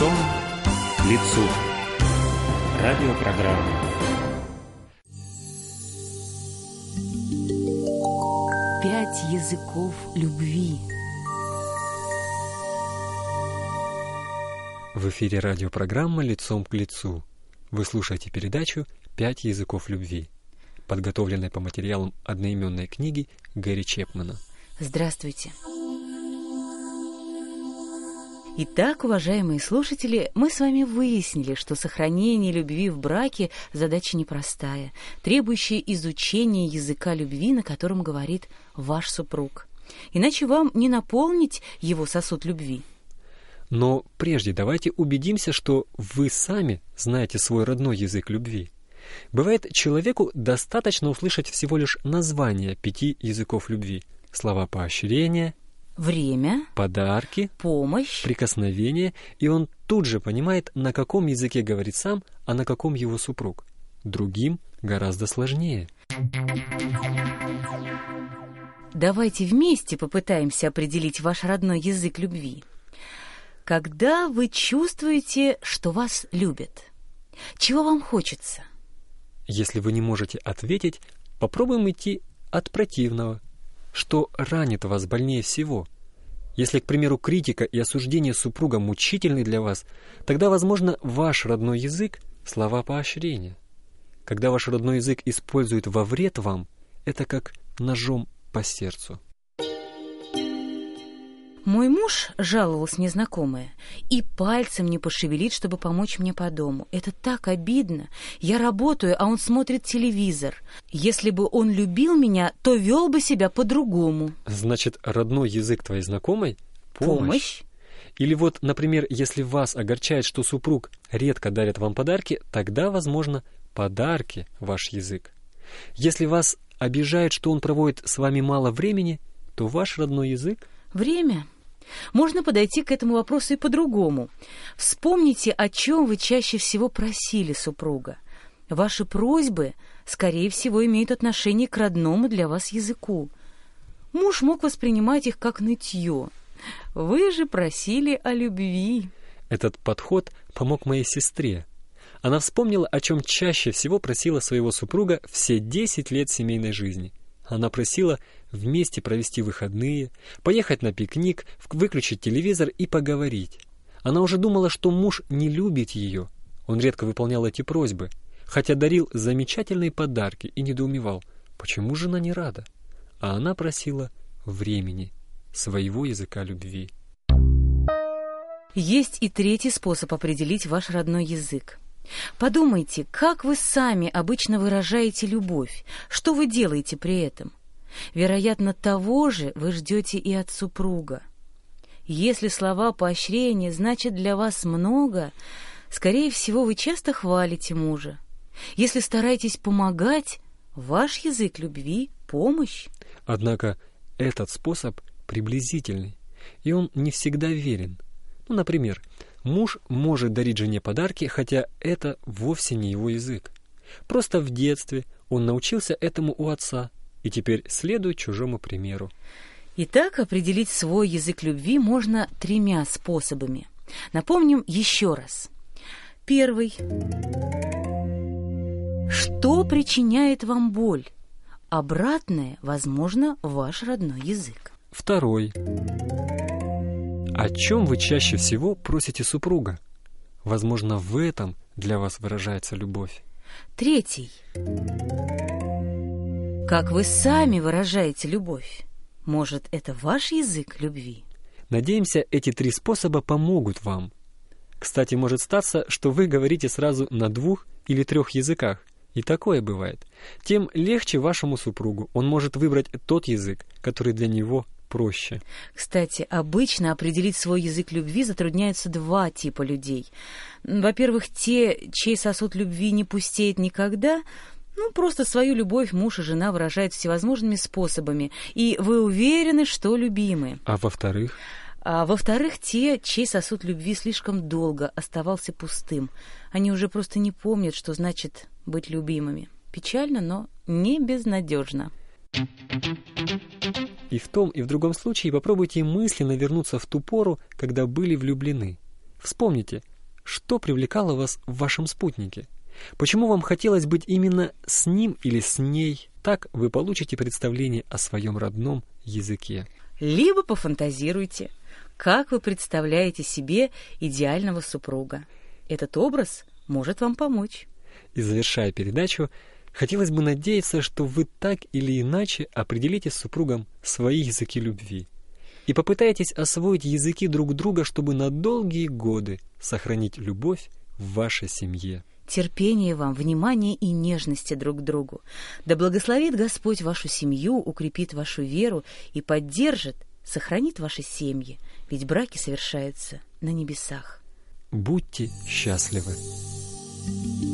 Лицом к лицу. Радиопрограмма. Пять языков любви. В эфире радиопрограмма «Лицом к лицу». Вы слушаете передачу «Пять языков любви», подготовленной по материалам одноименной книги Гэри Чепмана. Здравствуйте. Итак, уважаемые слушатели, мы с вами выяснили, что сохранение любви в браке – задача непростая, требующая изучения языка любви, на котором говорит ваш супруг. Иначе вам не наполнить его сосуд любви. Но прежде давайте убедимся, что вы сами знаете свой родной язык любви. Бывает, человеку достаточно услышать всего лишь название пяти языков любви. Слова поощрения, Время, подарки, помощь, прикосновение, и он тут же понимает, на каком языке говорит сам, а на каком его супруг. Другим гораздо сложнее. Давайте вместе попытаемся определить ваш родной язык любви. Когда вы чувствуете, что вас любят? Чего вам хочется? Если вы не можете ответить, попробуем идти от противного. Что ранит вас больнее всего? Если, к примеру, критика и осуждение супруга мучительны для вас, тогда, возможно, ваш родной язык – слова поощрения. Когда ваш родной язык используют во вред вам, это как ножом по сердцу. Мой муж, жаловалась незнакомая, и пальцем не пошевелит, чтобы помочь мне по дому. Это так обидно. Я работаю, а он смотрит телевизор. Если бы он любил меня, то вел бы себя по-другому. Значит, родной язык твоей знакомой – помощь. Помощь? Или вот, например, если вас огорчает, что супруг редко дарит вам подарки, тогда, возможно, подарки – ваш язык. Если вас обижает, что он проводит с вами мало времени, то ваш родной язык Время. Можно подойти к этому вопросу и по-другому. Вспомните, о чем вы чаще всего просили супруга. Ваши просьбы, скорее всего, имеют отношение к родному для вас языку. Муж мог воспринимать их как нытье. Вы же просили о любви. Этот подход помог моей сестре. Она вспомнила, о чем чаще всего просила своего супруга все 10 лет семейной жизни. Она просила вместе провести выходные, поехать на пикник, выключить телевизор и поговорить. Она уже думала, что муж не любит ее. Он редко выполнял эти просьбы, хотя дарил замечательные подарки и недоумевал, почему жена не рада. А она просила времени, своего языка любви. Есть и третий способ определить ваш родной язык. Подумайте, как вы сами обычно выражаете любовь, что вы делаете при этом. Вероятно, того же вы ждете и от супруга. Если слова поощрения значат для вас много, скорее всего, вы часто хвалите мужа. Если стараетесь помогать, ваш язык любви — помощь. Однако этот способ приблизительный, и он не всегда верен. Ну, например, муж может дарить жене подарки, хотя это вовсе не его язык. Просто в детстве он научился этому у отца и теперь следует чужому примеру. Итак, определить свой язык любви можно тремя способами. Напомним еще раз. Первый. Что причиняет вам боль? Обратное, возможно, ваш родной язык. Второй. О чем вы чаще всего просите супруга? Возможно, в этом для вас выражается любовь. Третий. Как вы сами выражаете любовь? Может, это ваш язык любви? Надеемся, эти три способа помогут вам. Кстати, может статься, что вы говорите сразу на двух или трех языках. И такое бывает. Тем легче вашему супругу. Он может выбрать тот язык, который для него проще. Кстати, обычно определить свой язык любви затрудняются два типа людей. Во-первых, те, чей сосуд любви не пустеет никогда, ну, просто свою любовь муж и жена выражают всевозможными способами, и вы уверены, что любимы. А во-вторых? А во-вторых, те, чей сосуд любви слишком долго оставался пустым. Они уже просто не помнят, что значит быть любимыми. Печально, но не безнадежно. И в том, и в другом случае попробуйте мысленно вернуться в ту пору, когда были влюблены. Вспомните, что привлекало вас в вашем спутнике? Почему вам хотелось быть именно с ним или с ней? Так вы получите представление о своем родном языке. Либо пофантазируйте, как вы представляете себе идеального супруга. Этот образ может вам помочь. И завершая передачу, хотелось бы надеяться, что вы так или иначе определите с супругом свои языки любви и попытаетесь освоить языки друг друга, чтобы на долгие годы сохранить любовь в вашей семье. Терпения вам, внимания и нежности друг к другу. Да благословит Господь вашу семью, укрепит вашу веру и поддержит, сохранит ваши семьи, ведь браки совершаются на небесах. Будьте счастливы! thank you